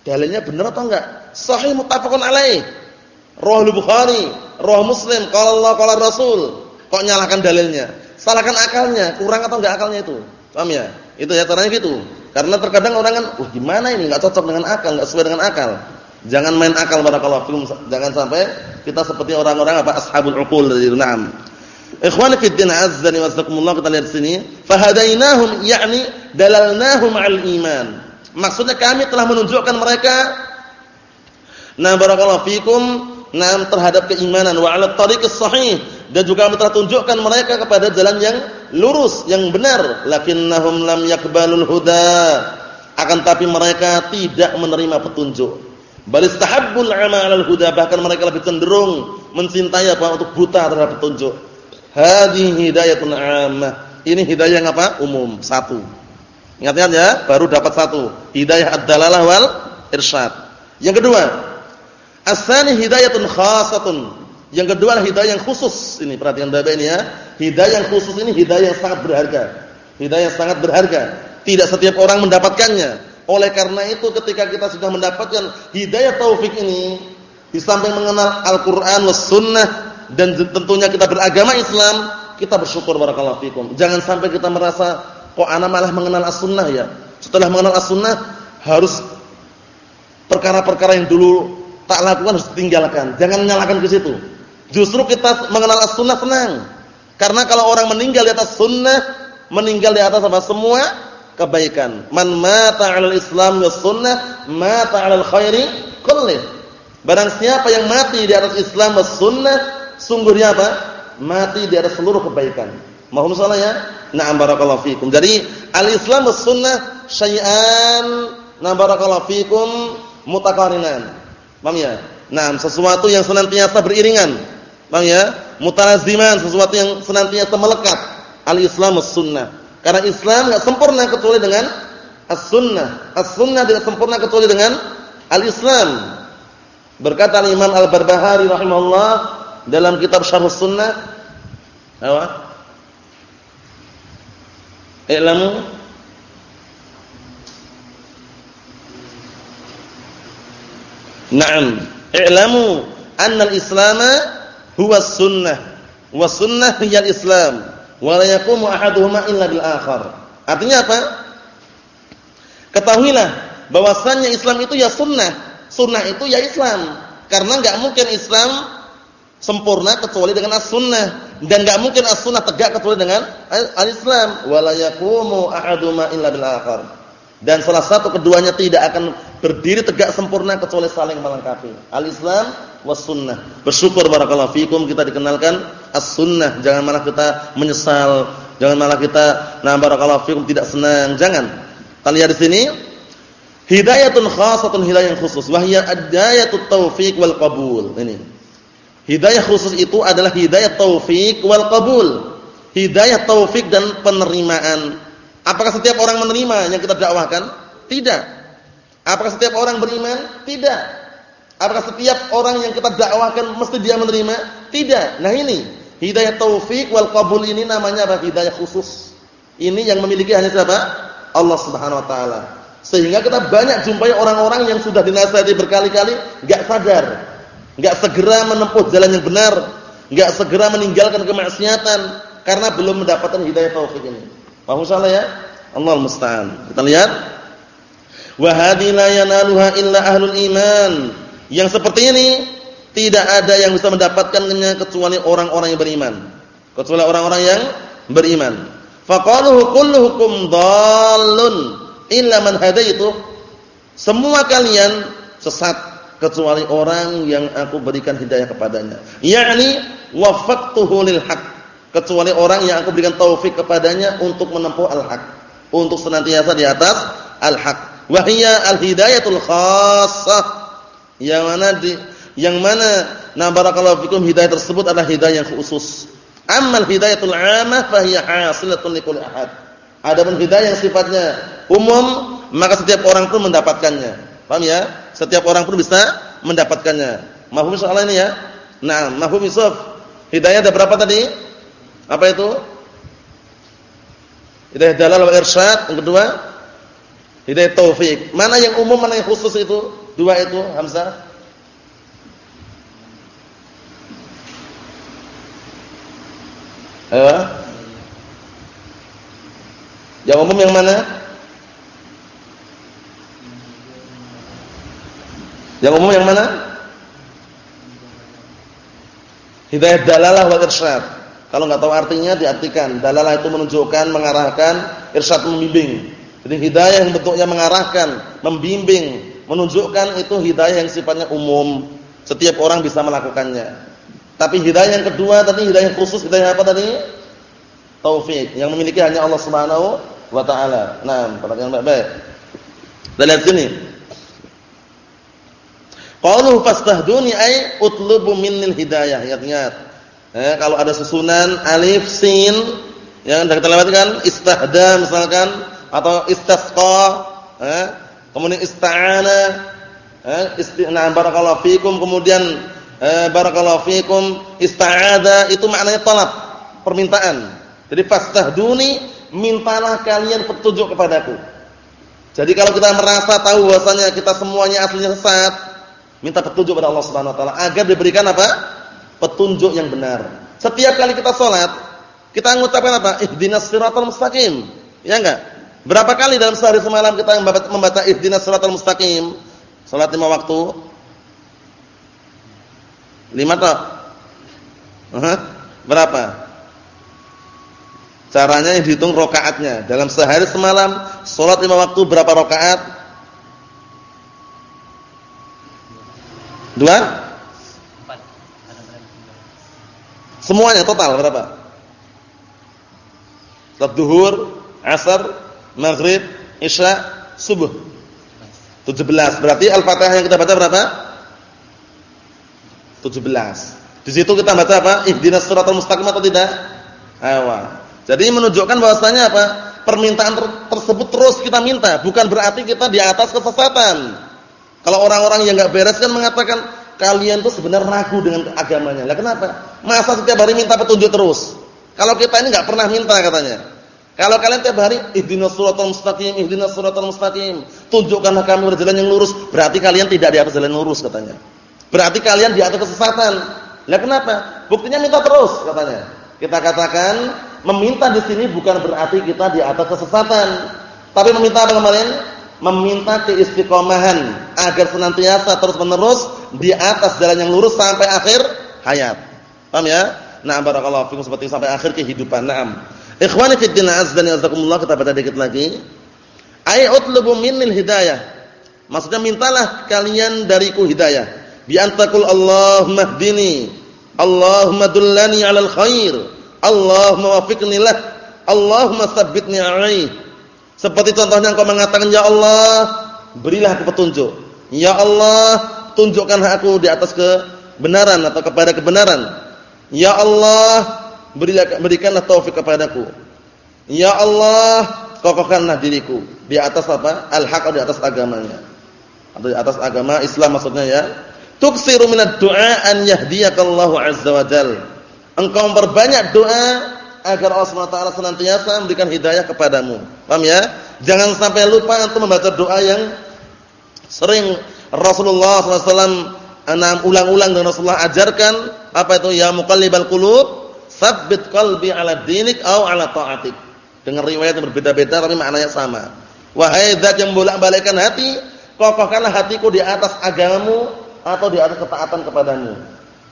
dalilnya benar atau enggak? Sahih muttafaqun alaih. Roh Bukhari, roh Muslim, kalau Allah kalau Rasul. Kok nyalakan dalilnya? Salahkan akalnya, kurang atau enggak akalnya itu? Paham ya? Itu ya caranya gitu. Karena terkadang orang kan, wah gimana ini enggak cocok dengan akal, enggak sesuai dengan akal. Jangan main akal barakallahu fikum. Jangan sampai kita seperti orang-orang apa ashabul uqul dari na'am. Ikhwani fi din azzani wasakumullah kita lihat sini, fahadainahum yakni dalalnahum 'al iman. Maksudnya kami telah menunjukkan mereka nah barakallahu fikum nah terhadap keimanan wa 'ala tariqis sahih dan juga kami telah tunjukkan mereka kepada jalan yang lurus, yang benar. Lakinnahum lam yakbalul huda. Akan tapi mereka tidak menerima petunjuk. Bal istahabbul 'amal al-huda bahkan mereka lebih cenderung mencintai apa untuk buta terhadap petunjuk. Hadhihi hidayatun 'ammah. Ini hidayah yang apa? Umum, satu. Ingat-ingat ya, baru dapat satu. Hidayah ad-dalalah wal irsyad. Yang kedua, as-tsani hidayatun khassatun. Yang kedua adalah hidayah yang khusus. Ini perhatikan Bapak ini ya. Hidayah yang khusus ini hidayah yang sangat berharga. Hidayah yang sangat berharga. Tidak setiap orang mendapatkannya. Oleh karena itu ketika kita sudah mendapatkan hidayah taufik ini, di samping mengenal Al-Qur'an sunnah dan tentunya kita beragama Islam, kita bersyukur barakallahu fikum. Jangan sampai kita merasa kok ana malah mengenal as-sunnah ya. Setelah mengenal as-sunnah harus perkara-perkara yang dulu tak lakukan harus tinggalkan. Jangan nyalakan ke situ. Justru kita mengenal as-sunnah senang. Karena kalau orang meninggal di atas sunnah, meninggal di atas apa semua kebaikan. Man mata 'alal Islam was sunnah, mata 'alal khairi kullih. Barang siapa yang mati di atas Islam was sunnah, sungguhnya apa? Mati di atas seluruh kebaikan. Mohon ya? Na'am barakallahu fikum. Jadi al-Islam was sunnah syai'an na'am barakallahu fikum mutaqarinan. Paham ya? Nah, sesuatu yang senantiasa beriringan. Paham ya? Mutalaziman, sesuatu yang senantiasa melekat. Al-Islam was sunnah. Karena Islam enggak sempurna kecuali dengan as-sunnah. As-sunnah tidak sempurna kecuali dengan al-Islam. Berkata Imam Al-Barbahari rahimahullah dalam kitab Syarh Sunnah apa? I'lamu Naam, i'lamu anna al-islam huwa sunnah wa sunnah hiya al-islam wa la yaqumu ahaduhuma illa bil akhar. Artinya apa? Ketahuilah bahwasannya Islam itu ya sunnah, sunnah itu ya Islam. Karena enggak mungkin Islam sempurna kecuali dengan as-sunnah. Dan enggak mungkin as-sunnah tegak kecuali dengan al-Islam. Wala yaqumu ahaduma illa bil akhar. Dan salah satu keduanya tidak akan berdiri tegak sempurna kecuali saling melengkapi. al-Islam was sunnah. Bersyukur barakallahu fikum kita dikenalkan as-sunnah. Jangan malah kita menyesal. Jangan malah kita nah barakallahu fikum tidak senang. Jangan. Kita lihat di sini. Hidayatun khassatun hidayah khusus. Wahya ad-dayatut taufiq wal qabul. Ini Hidayah khusus itu adalah hidayah taufik wal qabul. Hidayah taufik dan penerimaan. Apakah setiap orang menerima yang kita dakwahkan? Tidak. Apakah setiap orang beriman? Tidak. Apakah setiap orang yang kita dakwahkan mesti dia menerima? Tidak. Nah ini, hidayah taufik wal qabul ini namanya apa? Hidayah khusus. Ini yang memiliki hanya siapa? Allah Subhanahu wa taala. Sehingga kita banyak jumpai orang-orang yang sudah dinasihati berkali-kali enggak sadar enggak segera menempuh jalan yang benar, enggak segera meninggalkan kemaksiatan karena belum mendapatkan hidayah taufik ini. Paham salah ya? Allah musta'an. Kita lihat. Wa hadhihi la illa ahlul iman. Yang seperti ini tidak ada yang bisa mendapatkannya kecuali orang-orang yang beriman. Kecuali orang-orang yang beriman. Faqaluhu kulluhukum dhallun illa man hadaitu. Semua kalian sesat kecuali orang yang aku berikan hidayah kepadanya. Yakni wafaqtuhu lil haq. Kecuali orang yang aku berikan taufik kepadanya untuk menempuh al-haq, untuk senantiasa di atas al-haq. Wa hiya al-hidayatul khassah. Yang mana di yang mana na barakallahu fikum hidayah tersebut adalah hidayah yang khusus. Ammal hidayatul 'amah fa hiya hasilatun likulli ahad. Adapun hidayah yang sifatnya umum, maka setiap orang pun mendapatkannya. Paham ya? Setiap orang pun bisa mendapatkannya. Mahfum soal ini ya? Nah, mahfum Yusuf. Hidayah ada berapa tadi? Apa itu? Hidayah dalal wal irsyad, yang kedua hidayah taufik. Mana yang umum, mana yang khusus itu? Dua itu, Hamzah. Ayo. Yang umum yang mana? Yang umum yang mana? Hidayah dalalah wal irsyad. Kalau enggak tahu artinya diartikan. Dalalah itu menunjukkan, mengarahkan, irsyad membimbing. Jadi hidayah yang bentuknya mengarahkan, membimbing, menunjukkan itu hidayah yang sifatnya umum. Setiap orang bisa melakukannya. Tapi hidayah yang kedua tadi hidayah khusus, hidayah apa tadi? Taufik yang memiliki hanya Allah Subhanahu wa taala. Nah, perhatikan baik-baik. Kita lihat sini. Qaluhu fastahduni ay utlubu minnil hidayah. Ingat-ingat. Eh, kalau ada susunan alif sin yang sudah kita lewatkan istahda misalkan atau istasqa, eh, kemudian ista'ana, eh, istina barakallahu fikum kemudian eh, barakallahu fikum ista'adha itu maknanya talab, permintaan. Jadi fastahduni, mintalah kalian petunjuk kepadaku. Jadi kalau kita merasa tahu bahwasanya kita semuanya aslinya sesat, minta petunjuk kepada Allah Subhanahu wa taala agar diberikan apa? Petunjuk yang benar. Setiap kali kita sholat, kita mengucapkan apa? Ihdinas siratal mustaqim. Ya enggak? Berapa kali dalam sehari semalam kita membaca ihdinas siratal mustaqim? Salat lima waktu. Lima tak? Uh Berapa? Caranya yang dihitung rokaatnya. Dalam sehari semalam, sholat lima waktu berapa rokaat? Dua? Semuanya total berapa? Salat duhur, asar, maghrib, isya, subuh. 17. Berarti Al-Fatihah yang kita baca berapa? 17. Di situ kita baca apa? Ihdinas siratal mustaqim atau tidak? Ayo. Jadi menunjukkan bahwasanya apa? Permintaan ter tersebut terus kita minta, bukan berarti kita di atas kesesatan. Kalau orang-orang yang enggak beres kan mengatakan kalian tuh sebenarnya ragu dengan agamanya. Lah kenapa? Masa setiap hari minta petunjuk terus? Kalau kita ini enggak pernah minta katanya. Kalau kalian tiap hari ihdinas siratal mustaqim, ihdinas siratal mustaqim, tunjukkanlah kami jalan yang lurus, berarti kalian tidak di atas jalan lurus katanya. Berarti kalian di atas kesesatan. Lah kenapa? Buktinya minta terus katanya. Kita katakan meminta di sini bukan berarti kita di atas kesesatan, tapi meminta apa kemarin? Meminta keistiqomahan agar senantiasa terus-menerus di atas jalan yang lurus sampai akhir hayat. Paham ya? Nah, barakallahu fikum seperti sampai akhir kehidupan. Naam. Ikhwani fi din kita baca dikit lagi. Ay utlubu minnil hidayah. Maksudnya mintalah kalian dariku hidayah bi antakul Allahumma hdini Allahumma dullani 'alal khair Allahumma wafiqni lah Allahumma tsabbitni 'alaihi seperti contohnya engkau mengatakan ya Allah berilah aku petunjuk. Ya Allah tunjukkan aku di atas kebenaran atau kepada kebenaran. Ya Allah berilah berikanlah taufik kepadaku. Ya Allah kokohkanlah diriku di atas apa? Al-haq di atas agamanya? Atau di atas agama Islam maksudnya ya. Tuksiru minad du'a an yahdiyakallahu azza wa jal. Engkau memperbanyak doa agar Allah SWT senantiasa memberikan hidayah kepadamu. Paham ya? Jangan sampai lupa untuk membaca doa yang sering Rasulullah SAW enam ulang-ulang dan Rasulullah ajarkan apa itu ya muqallibal qulub tsabbit qalbi ala dinik au ala ta'atik. Dengan riwayat yang berbeda-beda tapi maknanya sama. Wahai zat yang bolak-balikkan hati, kokohkanlah hatiku di atas agamamu atau di atas ketaatan kepadamu.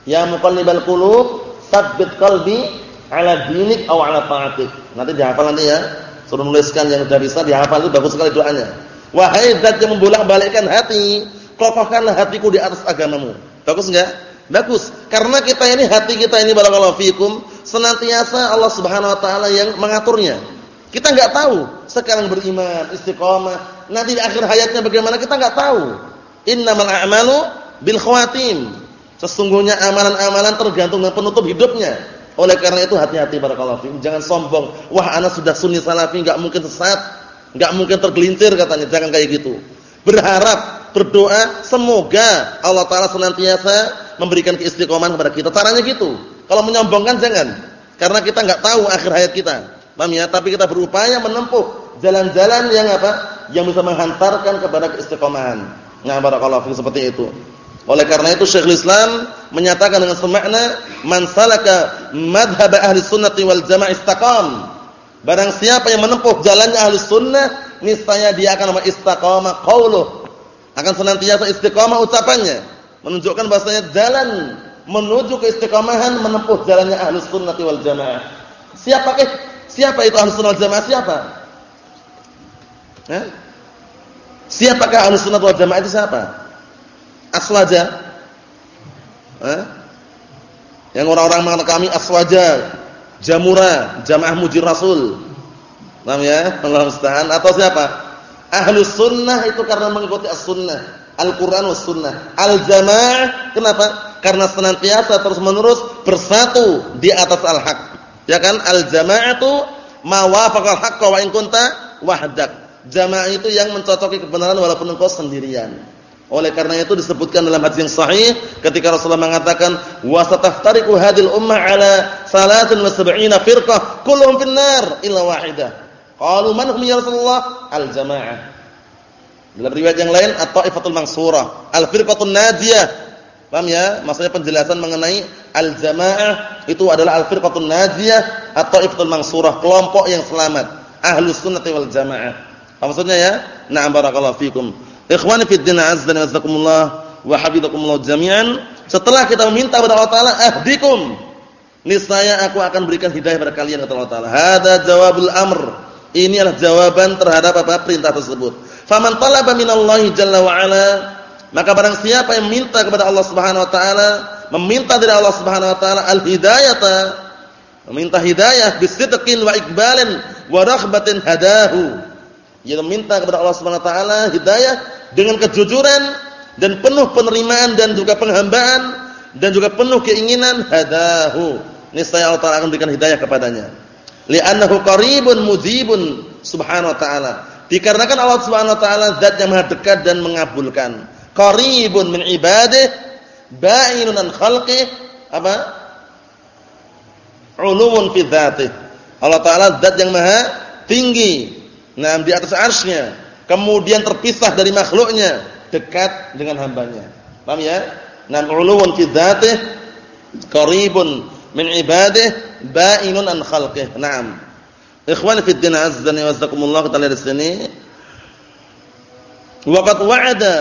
Ya muqallibal qulub, tsabbit qalbi ala dinik aw ala ta'atik. Nanti dihafal nanti ya. Suruh nuliskan yang sudah bisa dihafal itu bagus sekali doanya. Wahai zat yang membolak-balikkan hati, kokohkanlah hatiku di atas agamamu. Bagus enggak? Bagus. Karena kita ini hati kita ini barakallahu fikum senantiasa Allah Subhanahu wa taala yang mengaturnya. Kita enggak tahu sekarang beriman, istiqomah, nanti di akhir hayatnya bagaimana kita enggak tahu. Innamal a'malu bil khawatim. Sesungguhnya amalan-amalan tergantung dengan penutup hidupnya. Oleh karena itu hati-hati barakallahu fikum, jangan sombong. Wah, ana sudah sunni salafi, enggak mungkin sesat, enggak mungkin tergelincir katanya. Jangan kayak gitu. Berharap, berdoa semoga Allah taala senantiasa memberikan keistiqomahan kepada kita. Caranya gitu. Kalau menyombongkan jangan. Karena kita enggak tahu akhir hayat kita. Paham ya? Tapi kita berupaya menempuh jalan-jalan yang apa? Yang bisa menghantarkan kepada keistiqomahan. Nah, barakallahu fiik seperti itu. Oleh karena itu Syekhul Islam menyatakan dengan semakna man salaka madhhab ahli sunnati wal jamaah istaqam. Barang siapa yang menempuh jalannya ahli sunnah, niscaya dia akan istiqamah qauluh. Akan senantiasa istiqamah ucapannya, menunjukkan bahasanya jalan menuju keistiqomahan menempuh jalannya ahli sunnati wal jamaah. Siapakah siapa itu ahli sunnah wal jamaah siapa? Eh? Siapakah ahli sunnah wal jamaah itu siapa? Aswaja. Eh? Yang orang-orang mengatakan kami aswaja, jamura, jamaah mujir rasul. Paham ya? Allah musta'an atau siapa? Ahlus sunnah itu karena mengikuti as-sunnah. Al-Quran was sunnah. Al-jamaah kenapa? Karena senantiasa terus-menerus bersatu di atas al-haq. Ya kan? Al-jama'atu ma wafaqal haqqa wa in kunta wahdak. Jamaah itu yang mencocoki kebenaran walaupun engkau sendirian. Oleh karena itu disebutkan dalam hadis yang sahih ketika Rasulullah mengatakan wasataftariqu hadil ummah ala salatin wa sab'ina firqah kulluhum finnar illa wahidah. Qalu man hum ya Rasulullah? Al jamaah. Dalam riwayat yang lain at-taifatul mansurah, al firqatun najiyah. Paham ya? Maksudnya penjelasan mengenai al jamaah itu adalah al firqatun najiyah at-taifatul mansurah, kelompok yang selamat. Ahlus sunnah wal jamaah. Apa maksudnya ya? Na'am barakallahu fikum. Ikhwani fi din azza wa jazakumullah wa hafizakumullah jami'an. Setelah kita meminta kepada Allah Taala, "Ahdikum." Niscaya aku akan berikan hidayah kepada kalian kata Allah Taala. Hada jawabul amr. Ini adalah jawaban terhadap apa perintah tersebut. Faman talaba minallahi jalla wa ala, maka barang siapa yang minta kepada Allah Subhanahu wa taala, meminta dari Allah Subhanahu wa taala al-hidayata, meminta hidayah bisidqin wa iqbalin wa raghbatin hadahu. Ia meminta kepada Allah Subhanahu wa taala hidayah dengan kejujuran dan penuh penerimaan dan juga penghambaan dan juga penuh keinginan hadahu. Niscaya Allah Taala akan berikan hidayah kepadanya. Li'annahu qaribun mujibun subhanahu wa ta'ala. Dikarenakan Allah Subhanahu wa taala zat yang maha dekat dan mengabulkan. Qaribun min ibadih ba'inun an apa? Ulumun fi dzatih. Allah taala zat yang maha tinggi nah di atas arsy-Nya kemudian terpisah dari makhluknya, dekat dengan hambanya. Paham ya? Nam uluwun fi dzatih qaribun min ibadih ba'inun an khalqih. Naam. Ikhwan fi din azza wa jazakumullah kita lihat di sini. Waqad wa'ada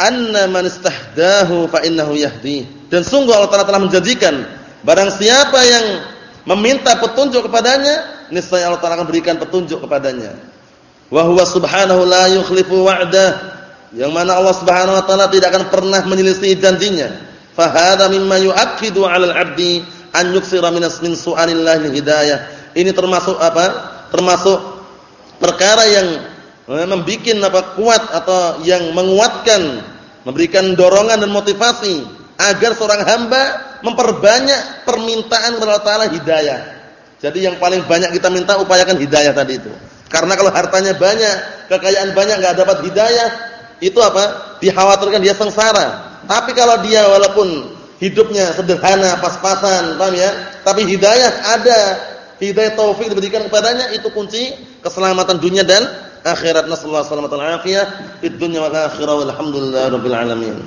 anna man istahdahu fa innahu yahdi. Dan sungguh Allah Taala telah menjanjikan barang siapa yang meminta petunjuk kepadanya, niscaya Allah Taala akan berikan petunjuk kepadanya. Wa huwa subhanahu la yukhlifu wa'dah. Yang mana Allah Subhanahu wa taala tidak akan pernah menyelisih janjinya. Fa hadza mimma yu'akkidu 'alal 'abdi an yuksira min min su'alillahi hidayah. Ini termasuk apa? Termasuk perkara yang eh, membuat apa? Kuat atau yang menguatkan memberikan dorongan dan motivasi agar seorang hamba memperbanyak permintaan kepada Allah taala hidayah jadi yang paling banyak kita minta upayakan hidayah tadi itu karena kalau hartanya banyak, kekayaan banyak nggak dapat hidayah, itu apa? Dikhawatirkan dia sengsara. Tapi kalau dia walaupun hidupnya sederhana, pas-pasan, paham ya? Tapi hidayah ada, hidayah taufik diberikan kepadanya itu kunci keselamatan dunia dan akhirat. Nasallahu alaihi wasallam. Fid dunya wal akhirah walhamdulillahirabbil alamin.